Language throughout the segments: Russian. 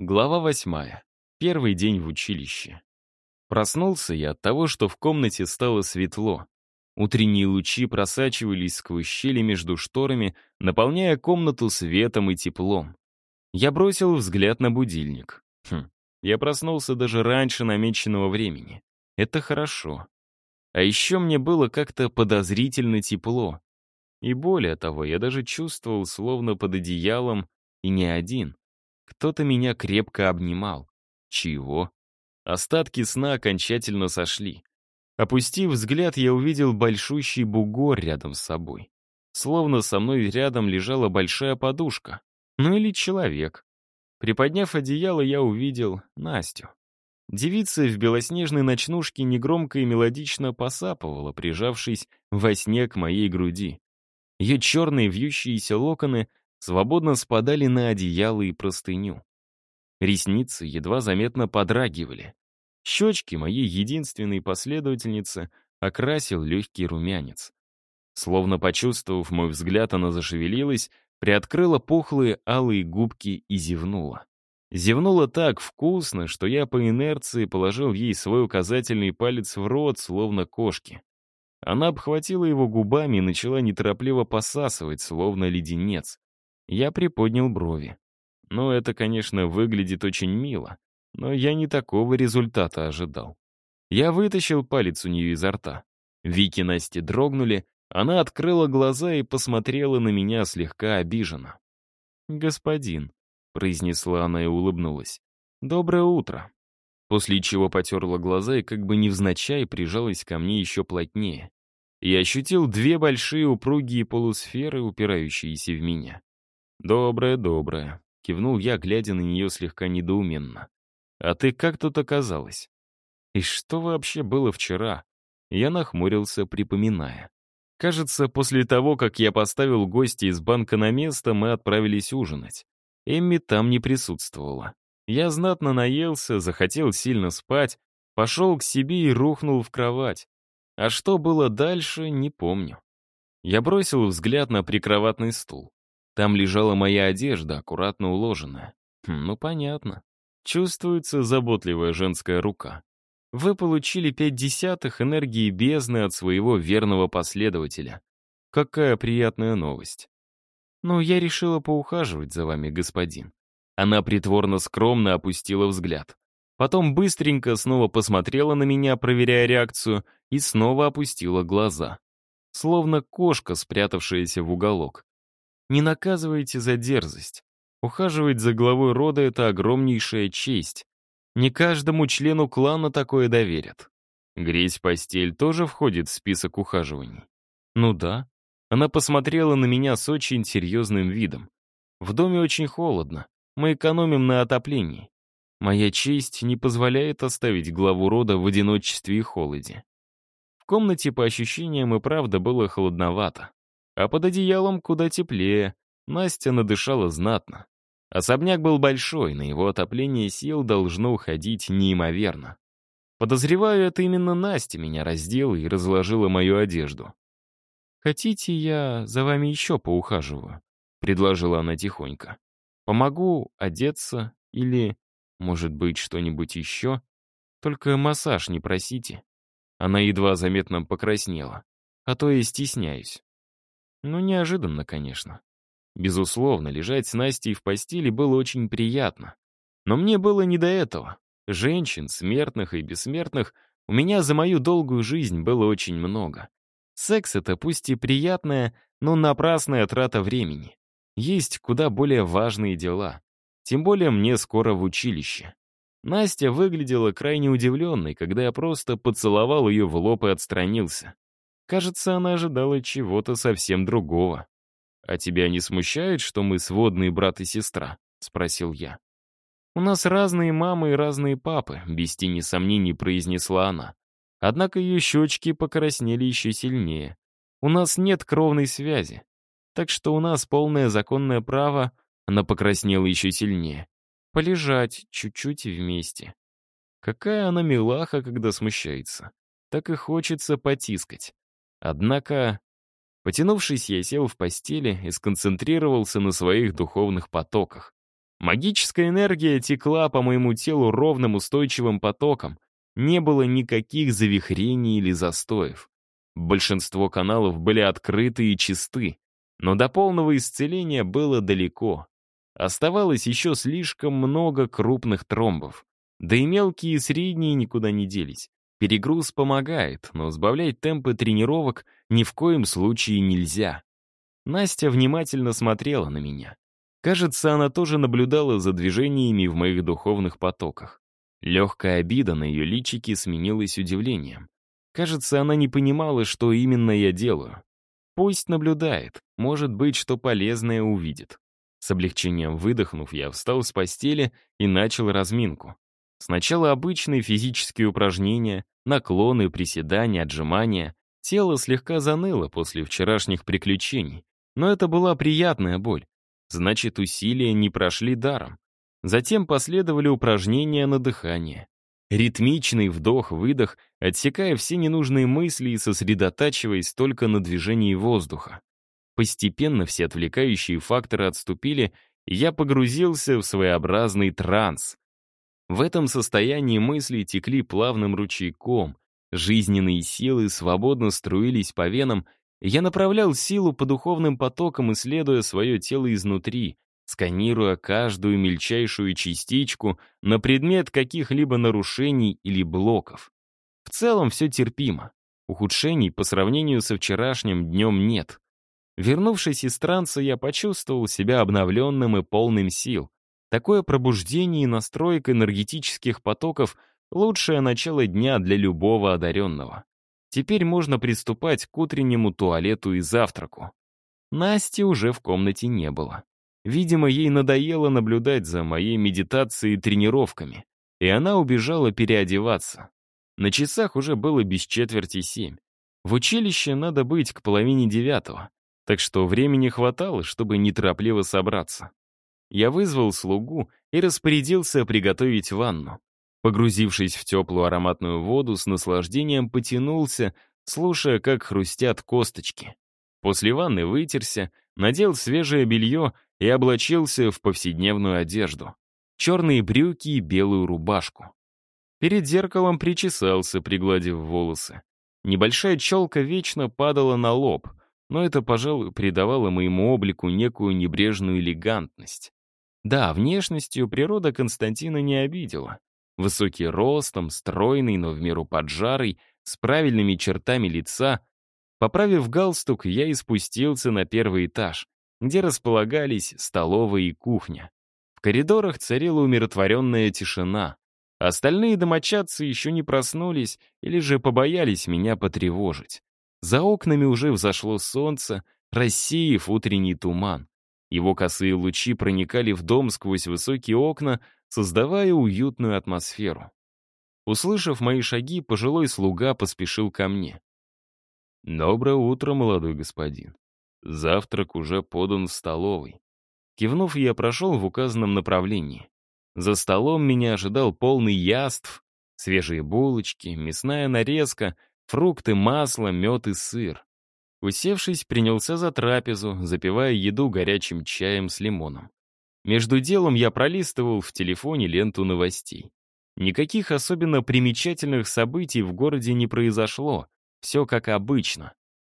Глава восьмая. Первый день в училище. Проснулся я от того, что в комнате стало светло. Утренние лучи просачивались сквозь щели между шторами, наполняя комнату светом и теплом. Я бросил взгляд на будильник. Хм, я проснулся даже раньше намеченного времени. Это хорошо. А еще мне было как-то подозрительно тепло. И более того, я даже чувствовал, словно под одеялом, и не один. Кто-то меня крепко обнимал. Чего? Остатки сна окончательно сошли. Опустив взгляд, я увидел большущий бугор рядом с собой. Словно со мной рядом лежала большая подушка. Ну или человек. Приподняв одеяло, я увидел Настю. Девица в белоснежной ночнушке негромко и мелодично посапывала, прижавшись во сне к моей груди. Ее черные вьющиеся локоны свободно спадали на одеяло и простыню. Ресницы едва заметно подрагивали. Щечки моей единственной последовательницы окрасил легкий румянец. Словно почувствовав мой взгляд, она зашевелилась, приоткрыла пухлые алые губки и зевнула. Зевнула так вкусно, что я по инерции положил ей свой указательный палец в рот, словно кошки. Она обхватила его губами и начала неторопливо посасывать, словно леденец. Я приподнял брови. Ну, это, конечно, выглядит очень мило, но я не такого результата ожидал. Я вытащил палец у нее изо рта. Вики Насти дрогнули, она открыла глаза и посмотрела на меня слегка обиженно. «Господин», — произнесла она и улыбнулась, — «доброе утро». После чего потерла глаза и как бы невзначай прижалась ко мне еще плотнее. Я ощутил две большие упругие полусферы, упирающиеся в меня. «Доброе, доброе», — кивнул я, глядя на нее слегка недоуменно. «А ты как тут оказалась?» «И что вообще было вчера?» Я нахмурился, припоминая. Кажется, после того, как я поставил гостя из банка на место, мы отправились ужинать. Эмми там не присутствовала. Я знатно наелся, захотел сильно спать, пошел к себе и рухнул в кровать. А что было дальше, не помню. Я бросил взгляд на прикроватный стул. Там лежала моя одежда, аккуратно уложенная. Хм, ну, понятно. Чувствуется заботливая женская рука. Вы получили пять десятых энергии бездны от своего верного последователя. Какая приятная новость. Ну, я решила поухаживать за вами, господин. Она притворно скромно опустила взгляд. Потом быстренько снова посмотрела на меня, проверяя реакцию, и снова опустила глаза. Словно кошка, спрятавшаяся в уголок. Не наказывайте за дерзость. Ухаживать за главой рода — это огромнейшая честь. Не каждому члену клана такое доверят. Греть постель тоже входит в список ухаживаний. Ну да. Она посмотрела на меня с очень серьезным видом. В доме очень холодно. Мы экономим на отоплении. Моя честь не позволяет оставить главу рода в одиночестве и холоде. В комнате, по ощущениям, и правда было холодновато. А под одеялом куда теплее. Настя надышала знатно. Особняк был большой, на его отопление сил должно уходить неимоверно. Подозреваю, это именно Настя меня раздела и разложила мою одежду. «Хотите, я за вами еще поухаживаю?» — предложила она тихонько. «Помогу одеться или, может быть, что-нибудь еще? Только массаж не просите». Она едва заметно покраснела. «А то я стесняюсь». Ну, неожиданно, конечно. Безусловно, лежать с Настей в постели было очень приятно. Но мне было не до этого. Женщин, смертных и бессмертных, у меня за мою долгую жизнь было очень много. Секс — это пусть и приятная, но напрасная трата времени. Есть куда более важные дела. Тем более мне скоро в училище. Настя выглядела крайне удивленной, когда я просто поцеловал ее в лоб и отстранился. Кажется, она ожидала чего-то совсем другого. «А тебя не смущает, что мы сводные брат и сестра?» — спросил я. «У нас разные мамы и разные папы», — без тени сомнений произнесла она. Однако ее щечки покраснели еще сильнее. «У нас нет кровной связи. Так что у нас полное законное право...» Она покраснела еще сильнее. «Полежать чуть-чуть вместе». Какая она милаха, когда смущается. Так и хочется потискать. Однако, потянувшись, я сел в постели и сконцентрировался на своих духовных потоках. Магическая энергия текла по моему телу ровным устойчивым потоком. Не было никаких завихрений или застоев. Большинство каналов были открыты и чисты, но до полного исцеления было далеко. Оставалось еще слишком много крупных тромбов. Да и мелкие и средние никуда не делись. Перегруз помогает, но сбавлять темпы тренировок ни в коем случае нельзя. Настя внимательно смотрела на меня. Кажется, она тоже наблюдала за движениями в моих духовных потоках. Легкая обида на ее личике сменилась удивлением. Кажется, она не понимала, что именно я делаю. Пусть наблюдает, может быть, что полезное увидит. С облегчением выдохнув, я встал с постели и начал разминку. Сначала обычные физические упражнения, наклоны, приседания, отжимания. Тело слегка заныло после вчерашних приключений, но это была приятная боль. Значит, усилия не прошли даром. Затем последовали упражнения на дыхание. Ритмичный вдох-выдох, отсекая все ненужные мысли и сосредотачиваясь только на движении воздуха. Постепенно все отвлекающие факторы отступили, и я погрузился в своеобразный транс. В этом состоянии мысли текли плавным ручейком, жизненные силы свободно струились по венам, я направлял силу по духовным потокам, исследуя свое тело изнутри, сканируя каждую мельчайшую частичку на предмет каких-либо нарушений или блоков. В целом все терпимо. Ухудшений по сравнению со вчерашним днем нет. Вернувшись из транса, я почувствовал себя обновленным и полным сил. Такое пробуждение и настройка энергетических потоков — лучшее начало дня для любого одаренного. Теперь можно приступать к утреннему туалету и завтраку. Насти уже в комнате не было. Видимо, ей надоело наблюдать за моей медитацией и тренировками, и она убежала переодеваться. На часах уже было без четверти семь. В училище надо быть к половине девятого, так что времени хватало, чтобы неторопливо собраться. Я вызвал слугу и распорядился приготовить ванну. Погрузившись в теплую ароматную воду, с наслаждением потянулся, слушая, как хрустят косточки. После ванны вытерся, надел свежее белье и облачился в повседневную одежду. Черные брюки и белую рубашку. Перед зеркалом причесался, пригладив волосы. Небольшая челка вечно падала на лоб, но это, пожалуй, придавало моему облику некую небрежную элегантность. Да, внешностью природа Константина не обидела. Высокий ростом, стройный, но в меру поджарый, с правильными чертами лица. Поправив галстук, я и спустился на первый этаж, где располагались столовая и кухня. В коридорах царила умиротворенная тишина. Остальные домочадцы еще не проснулись или же побоялись меня потревожить. За окнами уже взошло солнце, рассеяв утренний туман. Его косые лучи проникали в дом сквозь высокие окна, создавая уютную атмосферу. Услышав мои шаги, пожилой слуга поспешил ко мне. «Доброе утро, молодой господин. Завтрак уже подан в столовой. Кивнув, я прошел в указанном направлении. За столом меня ожидал полный яств, свежие булочки, мясная нарезка, фрукты, масло, мед и сыр. Усевшись, принялся за трапезу, запивая еду горячим чаем с лимоном. Между делом я пролистывал в телефоне ленту новостей. Никаких особенно примечательных событий в городе не произошло, все как обычно.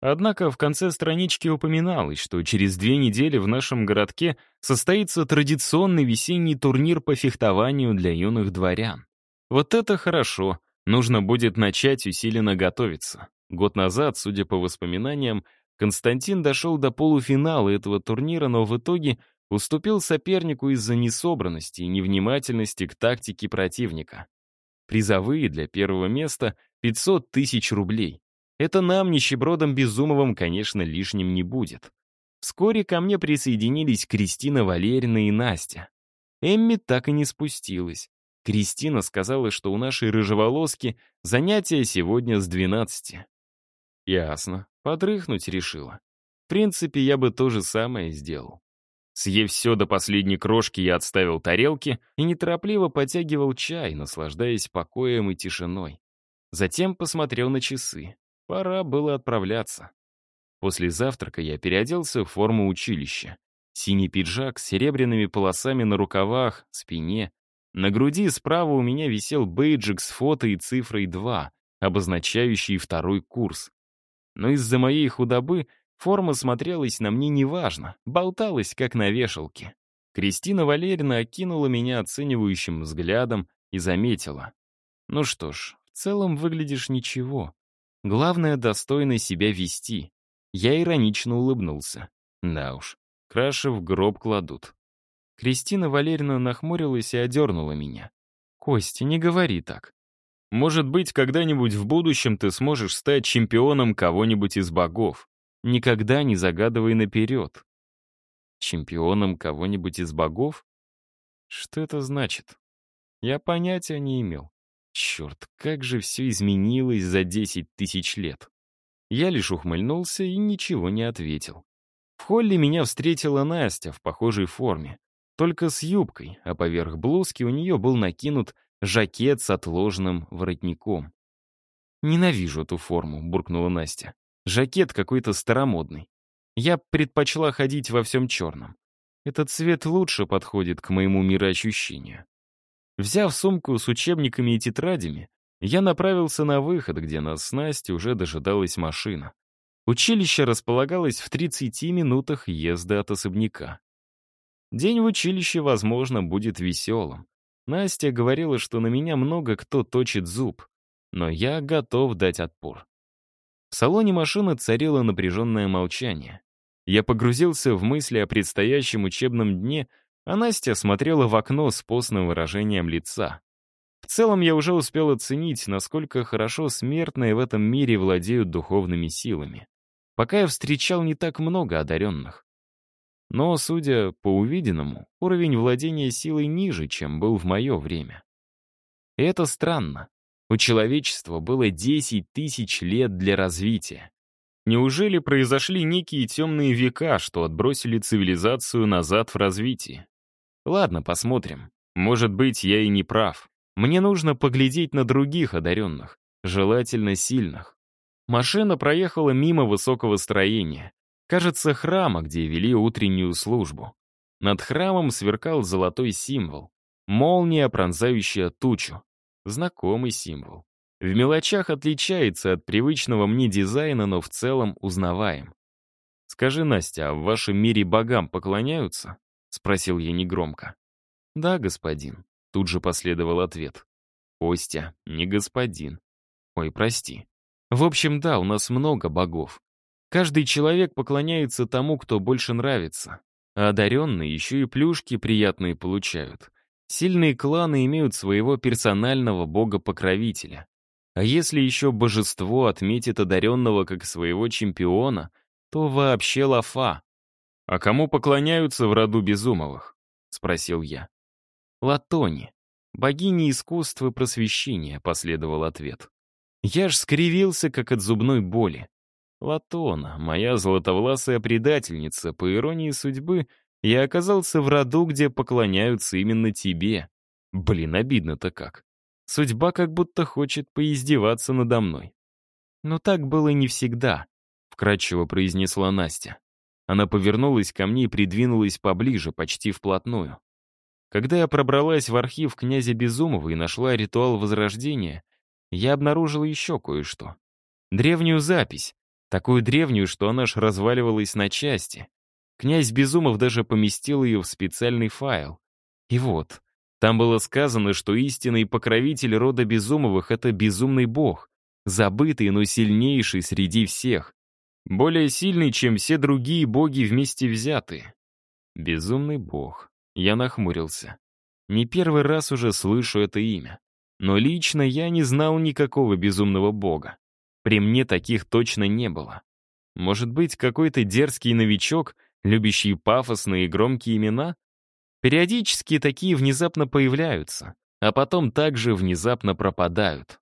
Однако в конце странички упоминалось, что через две недели в нашем городке состоится традиционный весенний турнир по фехтованию для юных дворян. Вот это хорошо, нужно будет начать усиленно готовиться. Год назад, судя по воспоминаниям, Константин дошел до полуфинала этого турнира, но в итоге уступил сопернику из-за несобранности и невнимательности к тактике противника. Призовые для первого места — 500 тысяч рублей. Это нам, нищебродам Безумовым, конечно, лишним не будет. Вскоре ко мне присоединились Кристина Валерьевна и Настя. Эмми так и не спустилась. Кристина сказала, что у нашей рыжеволоски занятия сегодня с 12. Ясно. Подрыхнуть решила. В принципе, я бы то же самое сделал. Съев все до последней крошки, я отставил тарелки и неторопливо потягивал чай, наслаждаясь покоем и тишиной. Затем посмотрел на часы. Пора было отправляться. После завтрака я переоделся в форму училища. Синий пиджак с серебряными полосами на рукавах, спине. На груди справа у меня висел бейджик с фото и цифрой 2, обозначающий второй курс. Но из-за моей худобы форма смотрелась на мне неважно, болталась, как на вешалке. Кристина Валерьевна окинула меня оценивающим взглядом и заметила. «Ну что ж, в целом выглядишь ничего. Главное, достойно себя вести». Я иронично улыбнулся. Да уж, краши в гроб кладут. Кристина Валерьевна нахмурилась и одернула меня. «Костя, не говори так. Может быть, когда-нибудь в будущем ты сможешь стать чемпионом кого-нибудь из богов. Никогда не загадывай наперед. Чемпионом кого-нибудь из богов? Что это значит? Я понятия не имел. Черт, как же все изменилось за 10 тысяч лет. Я лишь ухмыльнулся и ничего не ответил. В холле меня встретила Настя в похожей форме. Только с юбкой, а поверх блузки у нее был накинут жакет с отложенным воротником. «Ненавижу эту форму», — буркнула Настя. «Жакет какой-то старомодный. Я предпочла ходить во всем черном. Этот цвет лучше подходит к моему мироощущению». Взяв сумку с учебниками и тетрадями, я направился на выход, где нас с Настей уже дожидалась машина. Училище располагалось в 30 минутах езды от особняка. День в училище, возможно, будет веселым. Настя говорила, что на меня много кто точит зуб, но я готов дать отпор. В салоне машины царило напряженное молчание. Я погрузился в мысли о предстоящем учебном дне, а Настя смотрела в окно с постным выражением лица. В целом я уже успел оценить, насколько хорошо смертные в этом мире владеют духовными силами. Пока я встречал не так много одаренных. Но, судя по увиденному, уровень владения силой ниже, чем был в мое время. И это странно. У человечества было 10 тысяч лет для развития. Неужели произошли некие темные века, что отбросили цивилизацию назад в развитии? Ладно, посмотрим. Может быть, я и не прав. Мне нужно поглядеть на других одаренных, желательно сильных. Машина проехала мимо высокого строения, Кажется, храма, где вели утреннюю службу. Над храмом сверкал золотой символ. Молния, пронзающая тучу. Знакомый символ. В мелочах отличается от привычного мне дизайна, но в целом узнаваем. «Скажи, Настя, а в вашем мире богам поклоняются?» — спросил я негромко. «Да, господин», — тут же последовал ответ. «Костя, не господин. Ой, прости. В общем, да, у нас много богов. Каждый человек поклоняется тому, кто больше нравится. А одаренные еще и плюшки приятные получают. Сильные кланы имеют своего персонального бога-покровителя. А если еще божество отметит одаренного как своего чемпиона, то вообще лафа. «А кому поклоняются в роду Безумовых?» — спросил я. «Латони, богиня искусства просвещения», — последовал ответ. Я ж скривился, как от зубной боли. Латона, моя золотовласая предательница, по иронии судьбы, я оказался в роду, где поклоняются именно тебе. Блин, обидно-то как. Судьба как будто хочет поиздеваться надо мной. Но так было не всегда, вкратчиво произнесла Настя. Она повернулась ко мне и придвинулась поближе, почти вплотную. Когда я пробралась в архив князя Безумова и нашла ритуал Возрождения, я обнаружила еще кое-что. Древнюю запись, Такую древнюю, что она аж разваливалась на части. Князь Безумов даже поместил ее в специальный файл. И вот, там было сказано, что истинный покровитель рода Безумовых — это безумный бог, забытый, но сильнейший среди всех. Более сильный, чем все другие боги вместе взятые. Безумный бог. Я нахмурился. Не первый раз уже слышу это имя. Но лично я не знал никакого безумного бога. При мне таких точно не было. Может быть, какой-то дерзкий новичок, любящий пафосные и громкие имена? Периодически такие внезапно появляются, а потом также внезапно пропадают.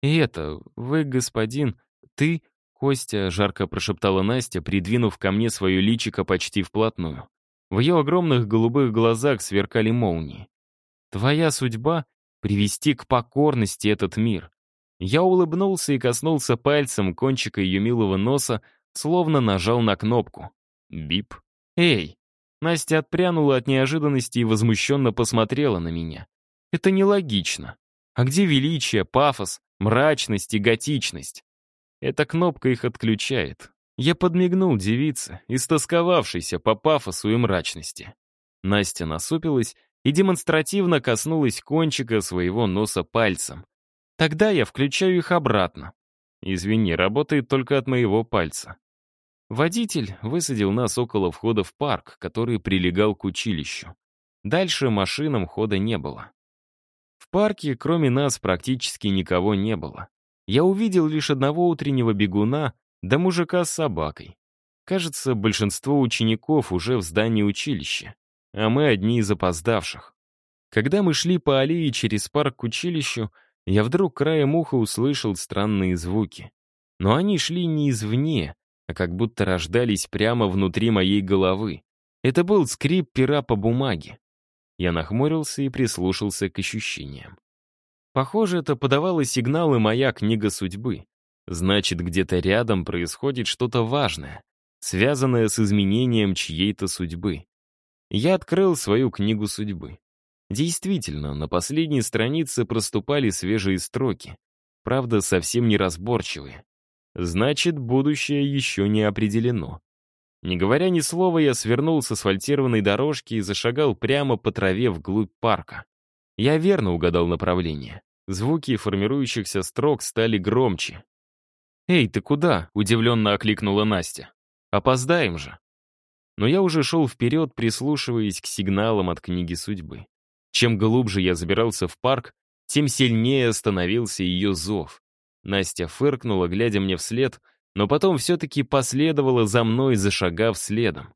«И это, вы, господин, ты, Костя», — жарко прошептала Настя, придвинув ко мне свое личико почти вплотную. В ее огромных голубых глазах сверкали молнии. «Твоя судьба — привести к покорности этот мир, я улыбнулся и коснулся пальцем кончика ее милого носа, словно нажал на кнопку. Бип. «Эй, Настя отпрянула от неожиданности и возмущенно посмотрела на меня. Это нелогично. А где величие, пафос, мрачность и готичность? Эта кнопка их отключает. Я подмигнул девице, истосковавшейся по пафосу и мрачности. Настя насупилась и демонстративно коснулась кончика своего носа пальцем. Тогда я включаю их обратно. Извини, работает только от моего пальца. Водитель высадил нас около входа в парк, который прилегал к училищу. Дальше машинам хода не было. В парке, кроме нас, практически никого не было. Я увидел лишь одного утреннего бегуна да мужика с собакой. Кажется, большинство учеников уже в здании училища, а мы одни из опоздавших. Когда мы шли по аллее через парк к училищу, я вдруг краем уха услышал странные звуки. Но они шли не извне, а как будто рождались прямо внутри моей головы. Это был скрип пера по бумаге. Я нахмурился и прислушался к ощущениям. Похоже, это подавало сигналы моя книга судьбы. Значит, где-то рядом происходит что-то важное, связанное с изменением чьей-то судьбы. Я открыл свою книгу судьбы. Действительно, на последней странице проступали свежие строки, правда, совсем неразборчивые. Значит, будущее еще не определено. Не говоря ни слова, я свернул с асфальтированной дорожки и зашагал прямо по траве вглубь парка. Я верно угадал направление. Звуки формирующихся строк стали громче. «Эй, ты куда?» — удивленно окликнула Настя. «Опоздаем же». Но я уже шел вперед, прислушиваясь к сигналам от книги судьбы. Чем глубже я забирался в парк, тем сильнее становился ее зов. Настя фыркнула, глядя мне вслед, но потом все-таки последовала за мной, зашагав следом.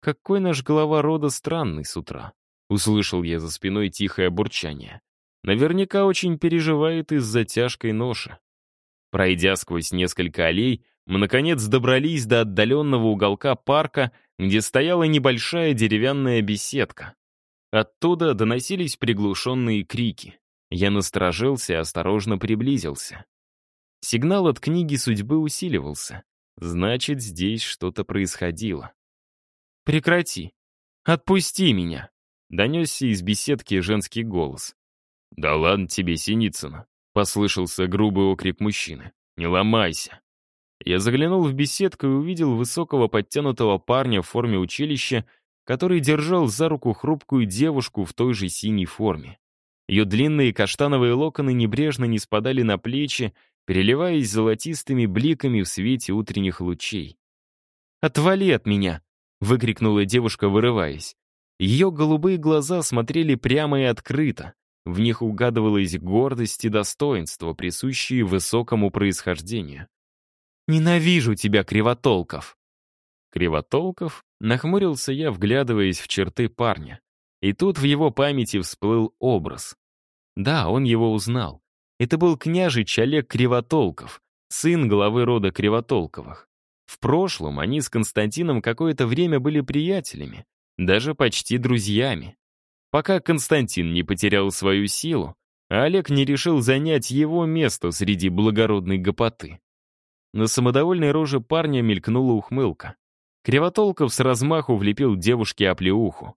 «Какой наш глава рода странный с утра», — услышал я за спиной тихое бурчание. «Наверняка очень переживает из-за тяжкой ноши». Пройдя сквозь несколько аллей, мы, наконец, добрались до отдаленного уголка парка, где стояла небольшая деревянная беседка. Оттуда доносились приглушенные крики. Я насторожился и осторожно приблизился. Сигнал от книги судьбы усиливался. Значит, здесь что-то происходило. «Прекрати! Отпусти меня!» — донесся из беседки женский голос. «Да ладно тебе, Синицына!» — послышался грубый окрик мужчины. «Не ломайся!» Я заглянул в беседку и увидел высокого подтянутого парня в форме училища который держал за руку хрупкую девушку в той же синей форме. Ее длинные каштановые локоны небрежно не спадали на плечи, переливаясь золотистыми бликами в свете утренних лучей. «Отвали от меня!» — выкрикнула девушка, вырываясь. Ее голубые глаза смотрели прямо и открыто. В них угадывалась гордость и достоинство, присущие высокому происхождению. «Ненавижу тебя, Кривотолков!» Кривотолков Нахмурился я, вглядываясь в черты парня. И тут в его памяти всплыл образ. Да, он его узнал. Это был княжич Олег Кривотолков, сын главы рода Кривотолковых. В прошлом они с Константином какое-то время были приятелями, даже почти друзьями. Пока Константин не потерял свою силу, а Олег не решил занять его место среди благородной гопоты. На самодовольной роже парня мелькнула ухмылка. Кривотолков с размаху влепил девушке оплеуху.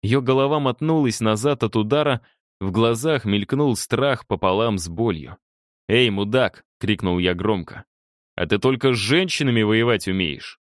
Ее голова мотнулась назад от удара, в глазах мелькнул страх пополам с болью. «Эй, мудак!» — крикнул я громко. «А ты только с женщинами воевать умеешь?»